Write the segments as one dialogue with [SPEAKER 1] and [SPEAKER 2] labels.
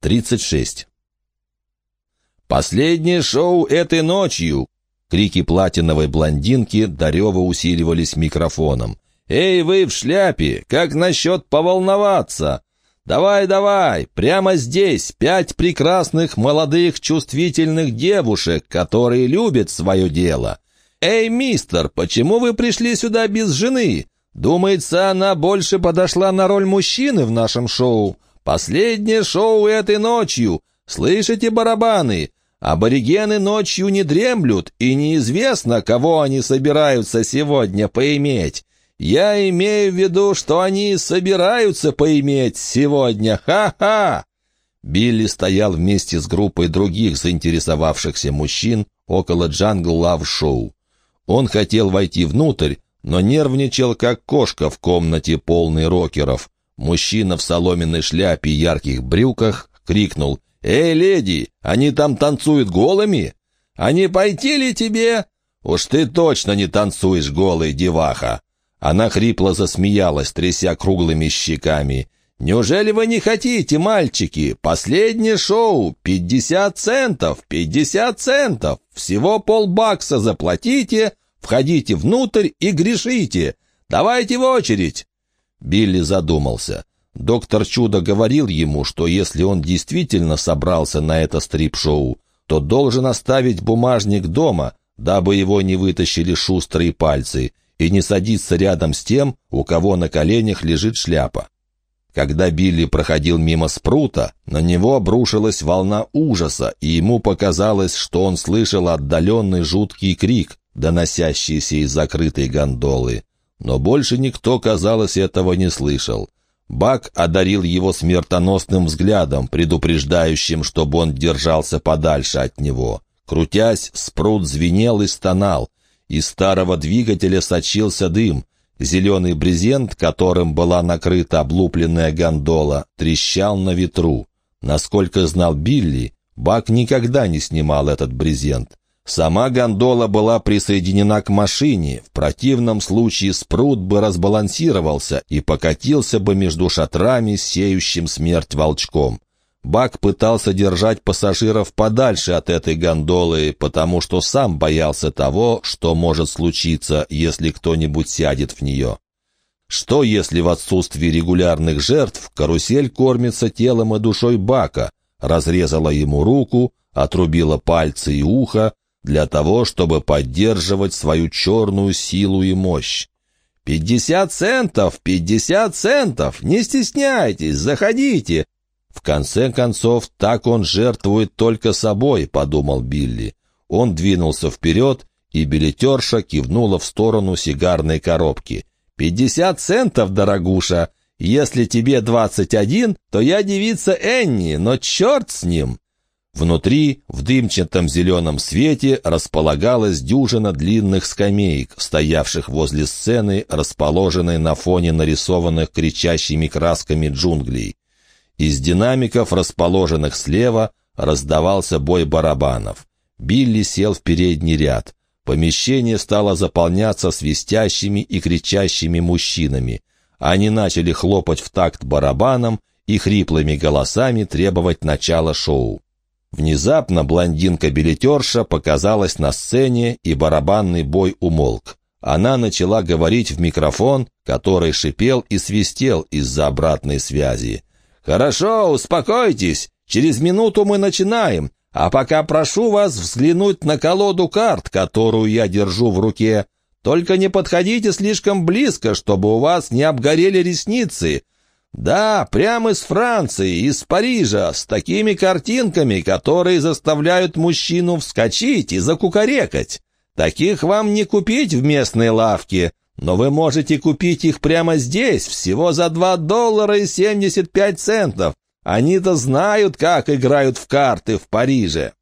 [SPEAKER 1] 36. «Последнее шоу этой ночью!» Крики платиновой блондинки Дарева усиливались микрофоном. «Эй, вы в шляпе! Как насчет поволноваться? Давай, давай! Прямо здесь пять прекрасных, молодых, чувствительных девушек, которые любят свое дело. Эй, мистер, почему вы пришли сюда без жены? Думается, она больше подошла на роль мужчины в нашем шоу. Последнее шоу этой ночью. Слышите барабаны? Аборигены ночью не дремлют, и неизвестно, кого они собираются сегодня поиметь. Я имею в виду, что они собираются поиметь сегодня. Ха-ха!» Билли стоял вместе с группой других заинтересовавшихся мужчин около Jungle Love Show. Он хотел войти внутрь, но нервничал, как кошка в комнате полной рокеров. Мужчина в соломенной шляпе и ярких брюках крикнул «Эй, леди, они там танцуют голыми? А не пойти ли тебе?» «Уж ты точно не танцуешь голой, деваха!» Она хрипло засмеялась, тряся круглыми щеками. «Неужели вы не хотите, мальчики? Последнее шоу! Пятьдесят центов! Пятьдесят центов! Всего полбакса заплатите, входите внутрь и грешите! Давайте в очередь!» Билли задумался. Доктор Чудо говорил ему, что если он действительно собрался на это стрип-шоу, то должен оставить бумажник дома, дабы его не вытащили шустрые пальцы, и не садиться рядом с тем, у кого на коленях лежит шляпа. Когда Билли проходил мимо спрута, на него обрушилась волна ужаса, и ему показалось, что он слышал отдаленный жуткий крик, доносящийся из закрытой гондолы. Но больше никто, казалось, этого не слышал. Бак одарил его смертоносным взглядом, предупреждающим, чтобы он держался подальше от него. Крутясь, спрут звенел и стонал. Из старого двигателя сочился дым. Зеленый брезент, которым была накрыта облупленная гондола, трещал на ветру. Насколько знал Билли, Бак никогда не снимал этот брезент. Сама гондола была присоединена к машине, в противном случае спрут бы разбалансировался и покатился бы между шатрами, сеющим смерть волчком. Бак пытался держать пассажиров подальше от этой гондолы, потому что сам боялся того, что может случиться, если кто-нибудь сядет в нее. Что, если в отсутствии регулярных жертв карусель кормится телом и душой Бака, разрезала ему руку, отрубила пальцы и ухо, для того, чтобы поддерживать свою черную силу и мощь. «Пятьдесят центов! Пятьдесят центов! Не стесняйтесь, заходите!» В конце концов, так он жертвует только собой, подумал Билли. Он двинулся вперед, и билетерша кивнула в сторону сигарной коробки. «Пятьдесят центов, дорогуша! Если тебе двадцать один, то я девица Энни, но черт с ним!» Внутри, в дымчатом зеленом свете, располагалась дюжина длинных скамеек, стоявших возле сцены, расположенной на фоне нарисованных кричащими красками джунглей. Из динамиков, расположенных слева, раздавался бой барабанов. Билли сел в передний ряд. Помещение стало заполняться свистящими и кричащими мужчинами. Они начали хлопать в такт барабаном и хриплыми голосами требовать начала шоу. Внезапно блондинка-билетерша показалась на сцене, и барабанный бой умолк. Она начала говорить в микрофон, который шипел и свистел из-за обратной связи. «Хорошо, успокойтесь. Через минуту мы начинаем. А пока прошу вас взглянуть на колоду карт, которую я держу в руке. Только не подходите слишком близко, чтобы у вас не обгорели ресницы. Да, прямо из Франции, из Парижа, с такими картинками, которые заставляют мужчину вскочить и закукарекать. Таких вам не купить в местной лавке, но вы можете купить их прямо здесь, всего за 2 доллара и 75 центов. Они-то знают, как играют в карты в Париже».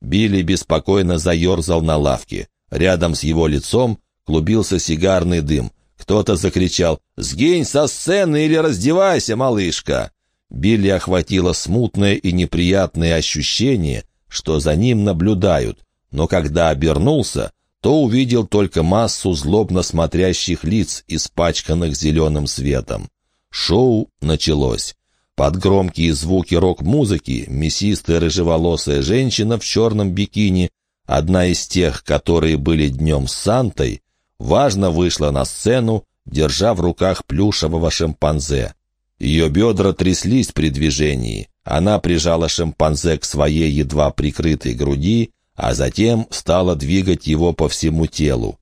[SPEAKER 1] Билли беспокойно заерзал на лавке. Рядом с его лицом клубился сигарный дым. Кто-то закричал «Сгинь со сцены или раздевайся, малышка!» Билли охватило смутное и неприятное ощущение, что за ним наблюдают, но когда обернулся, то увидел только массу злобно смотрящих лиц, испачканных зеленым светом. Шоу началось. Под громкие звуки рок-музыки мясистая рыжеволосая женщина в черном бикини, одна из тех, которые были днем с Сантой, важно вышла на сцену, держа в руках плюшевого шимпанзе. Ее бедра тряслись при движении. Она прижала шимпанзе к своей едва прикрытой груди, а затем стала двигать его по всему телу.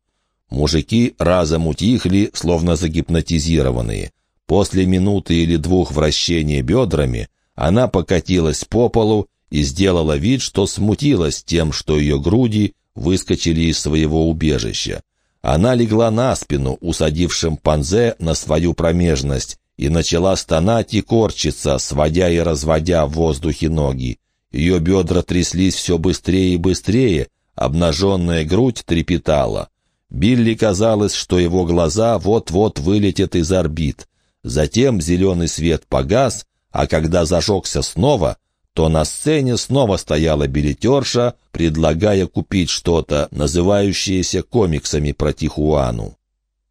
[SPEAKER 1] Мужики разом утихли, словно загипнотизированные. После минуты или двух вращения бедрами она покатилась по полу и сделала вид, что смутилась тем, что ее груди выскочили из своего убежища. Она легла на спину, усадив шимпанзе на свою промежность, и начала стонать и корчиться, сводя и разводя в воздухе ноги. Ее бедра тряслись все быстрее и быстрее, обнаженная грудь трепетала. Билли казалось, что его глаза вот-вот вылетят из орбит. Затем зеленый свет погас, а когда зажегся снова, то на сцене снова стояла билетерша, предлагая купить что-то, называющееся комиксами про Тихуану.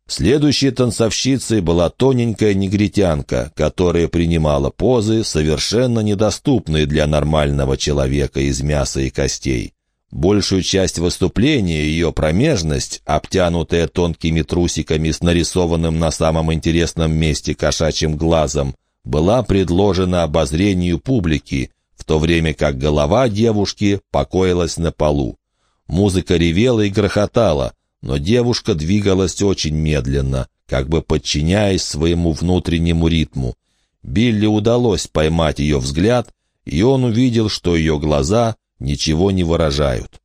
[SPEAKER 1] Следующей танцовщицей была тоненькая негритянка, которая принимала позы, совершенно недоступные для нормального человека из мяса и костей. Большую часть выступления ее промежность, обтянутая тонкими трусиками с нарисованным на самом интересном месте кошачьим глазом, была предложена обозрению публики, то время как голова девушки покоилась на полу. Музыка ревела и грохотала, но девушка двигалась очень медленно, как бы подчиняясь своему внутреннему ритму. Билли удалось поймать ее взгляд, и он увидел, что ее глаза ничего не выражают.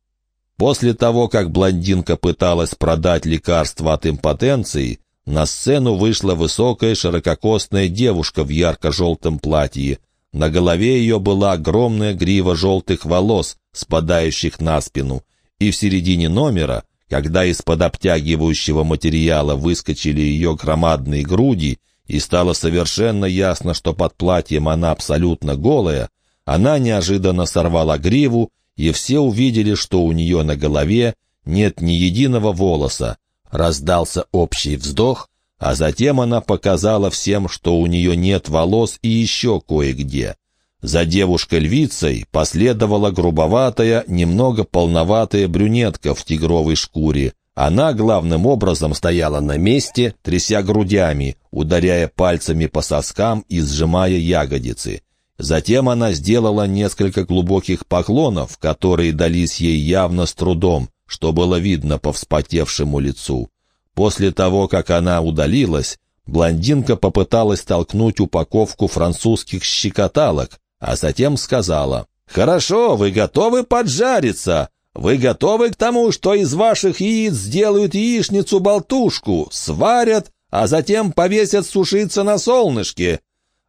[SPEAKER 1] После того, как блондинка пыталась продать лекарство от импотенции, на сцену вышла высокая ширококосная девушка в ярко-желтом платье. На голове ее была огромная грива желтых волос, спадающих на спину, и в середине номера — когда из-под обтягивающего материала выскочили ее громадные груди, и стало совершенно ясно, что под платьем она абсолютно голая, она неожиданно сорвала гриву, и все увидели, что у нее на голове нет ни единого волоса. Раздался общий вздох, а затем она показала всем, что у нее нет волос и еще кое-где. За девушкой-львицей последовала грубоватая, немного полноватая брюнетка в тигровой шкуре. Она главным образом стояла на месте, тряся грудями, ударяя пальцами по соскам и сжимая ягодицы. Затем она сделала несколько глубоких поклонов, которые дались ей явно с трудом, что было видно по вспотевшему лицу. После того, как она удалилась, блондинка попыталась толкнуть упаковку французских щекоталок, а затем сказала, «Хорошо, вы готовы поджариться? Вы готовы к тому, что из ваших яиц сделают яичницу-болтушку, сварят, а затем повесят сушиться на солнышке?»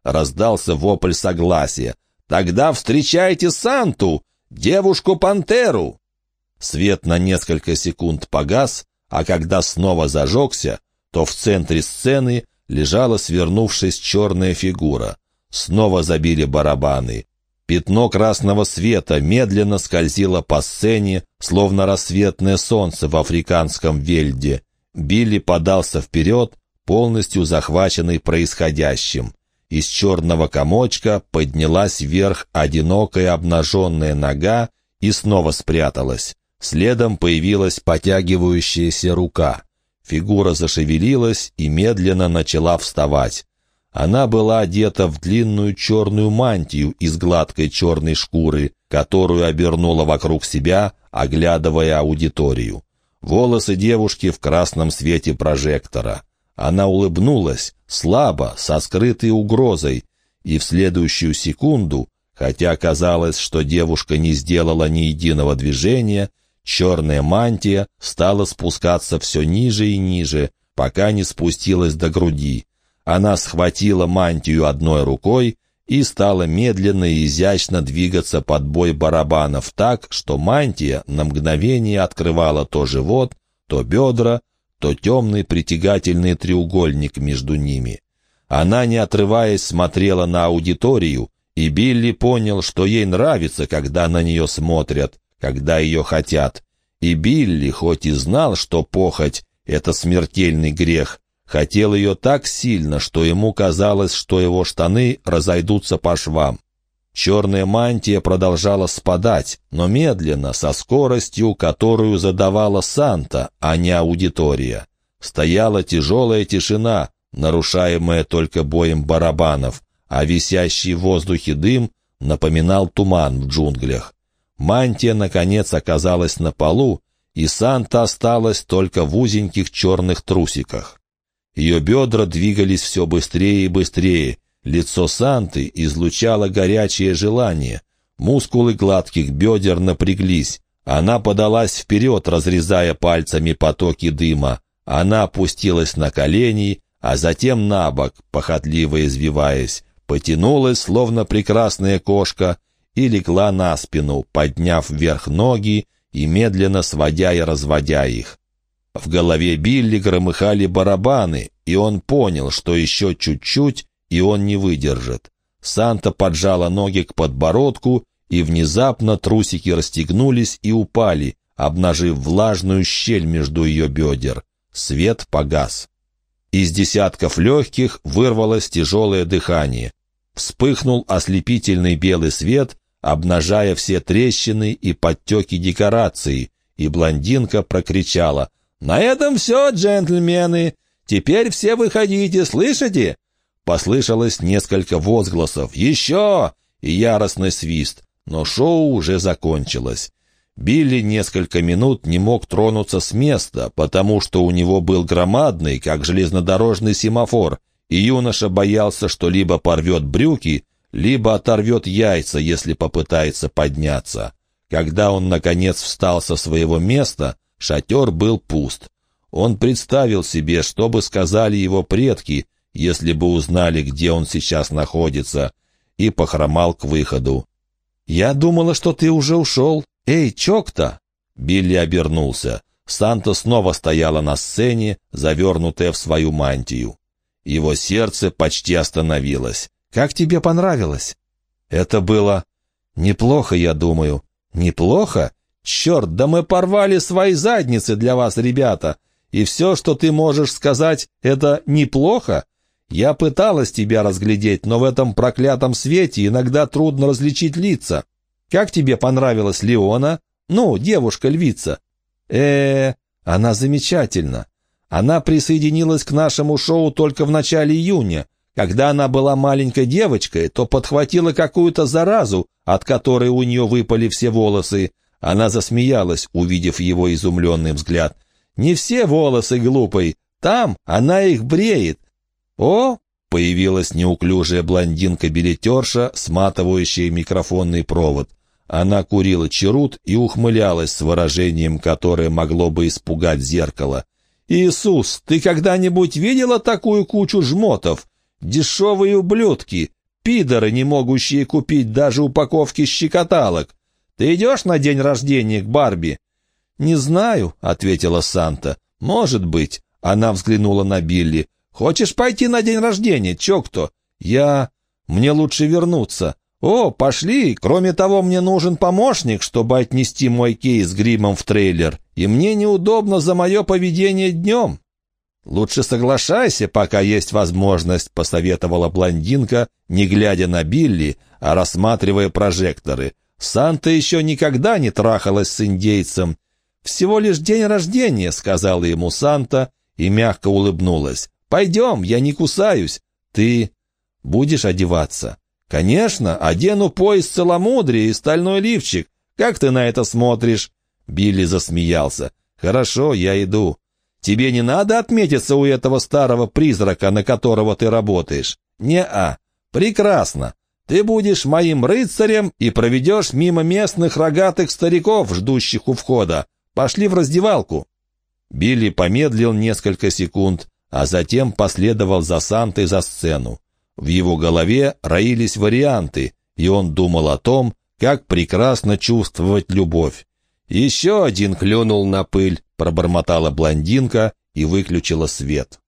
[SPEAKER 1] Раздался вопль согласия. «Тогда встречайте Санту, девушку-пантеру!» Свет на несколько секунд погас, а когда снова зажегся, то в центре сцены лежала свернувшись черная фигура. Снова забили барабаны. Пятно красного света медленно скользило по сцене, словно рассветное солнце в африканском вельде. Билли подался вперед, полностью захваченный происходящим. Из черного комочка поднялась вверх одинокая обнаженная нога и снова спряталась. Следом появилась потягивающаяся рука. Фигура зашевелилась и медленно начала вставать. Она была одета в длинную черную мантию из гладкой черной шкуры, которую обернула вокруг себя, оглядывая аудиторию. Волосы девушки в красном свете прожектора. Она улыбнулась, слабо, со скрытой угрозой, и в следующую секунду, хотя казалось, что девушка не сделала ни единого движения, черная мантия стала спускаться все ниже и ниже, пока не спустилась до груди. Она схватила мантию одной рукой и стала медленно и изящно двигаться под бой барабанов так, что мантия на мгновение открывала то живот, то бедра, то темный притягательный треугольник между ними. Она, не отрываясь, смотрела на аудиторию, и Билли понял, что ей нравится, когда на нее смотрят, когда ее хотят. И Билли, хоть и знал, что похоть — это смертельный грех, хотел ее так сильно, что ему казалось, что его штаны разойдутся по швам. Черная мантия продолжала спадать, но медленно, со скоростью, которую задавала Санта, а не аудитория. Стояла тяжелая тишина, нарушаемая только боем барабанов, а висящий в воздухе дым напоминал туман в джунглях. Мантия, наконец, оказалась на полу, и Санта осталась только в узеньких черных трусиках. Ее бедра двигались все быстрее и быстрее, Лицо Санты излучало горячее желание. Мускулы гладких бедер напряглись. Она подалась вперед, разрезая пальцами потоки дыма. Она опустилась на колени, а затем на бок, похотливо извиваясь, потянулась, словно прекрасная кошка, и легла на спину, подняв вверх ноги и медленно сводя и разводя их. В голове Билли громыхали барабаны, и он понял, что еще чуть-чуть, и он не выдержит. Санта поджала ноги к подбородку, и внезапно трусики расстегнулись и упали, обнажив влажную щель между ее бедер. Свет погас. Из десятков легких вырвалось тяжелое дыхание. Вспыхнул ослепительный белый свет, обнажая все трещины и подтеки декорации, и блондинка прокричала «На этом все, джентльмены! Теперь все выходите, слышите? Послышалось несколько возгласов «Еще!» и яростный свист, но шоу уже закончилось. Билли несколько минут не мог тронуться с места, потому что у него был громадный, как железнодорожный семафор, и юноша боялся, что либо порвет брюки, либо оторвет яйца, если попытается подняться. Когда он, наконец, встал со своего места, шатер был пуст. Он представил себе, что бы сказали его предки, если бы узнали, где он сейчас находится, и похромал к выходу. «Я думала, что ты уже ушел. Эй, чок-то!» Билли обернулся. Санта снова стояла на сцене, завернутая в свою мантию. Его сердце почти остановилось. «Как тебе понравилось?» «Это было неплохо, я думаю». «Неплохо? Черт, да мы порвали свои задницы для вас, ребята. И все, что ты можешь сказать, это неплохо? Я пыталась тебя разглядеть, но в этом проклятом свете иногда трудно различить лица. Как тебе понравилась Леона? Ну, девушка-львица. э, -э она замечательна. Она присоединилась к нашему шоу только в начале июня. Когда она была маленькой девочкой, то подхватила какую-то заразу, от которой у нее выпали все волосы. Она засмеялась, увидев его изумленный взгляд. «Не все волосы, глупый. Там она их бреет. «О!» — появилась неуклюжая блондинка-билетерша, сматывающая микрофонный провод. Она курила черут и ухмылялась с выражением, которое могло бы испугать зеркало. «Иисус, ты когда-нибудь видела такую кучу жмотов? Дешевые ублюдки, пидоры, не могущие купить даже упаковки щекоталок. Ты идешь на день рождения к Барби?» «Не знаю», — ответила Санта. «Может быть». Она взглянула на Билли. «Хочешь пойти на день рождения, чё кто?» «Я... Мне лучше вернуться». «О, пошли! Кроме того, мне нужен помощник, чтобы отнести мой кейс гримом в трейлер, и мне неудобно за мое поведение днем». «Лучше соглашайся, пока есть возможность», — посоветовала блондинка, не глядя на Билли, а рассматривая прожекторы. «Санта еще никогда не трахалась с индейцем». «Всего лишь день рождения», — сказала ему Санта и мягко улыбнулась. Пойдем, я не кусаюсь. Ты будешь одеваться? Конечно, одену пояс целомудрия и стальной лифчик. Как ты на это смотришь? Билли засмеялся. Хорошо, я иду. Тебе не надо отметиться у этого старого призрака, на которого ты работаешь? Не-а. Прекрасно. Ты будешь моим рыцарем и проведешь мимо местных рогатых стариков, ждущих у входа. Пошли в раздевалку». Билли помедлил несколько секунд, а затем последовал за Сантой за сцену. В его голове роились варианты, и он думал о том, как прекрасно чувствовать любовь. «Еще один клюнул на пыль», — пробормотала блондинка и выключила свет.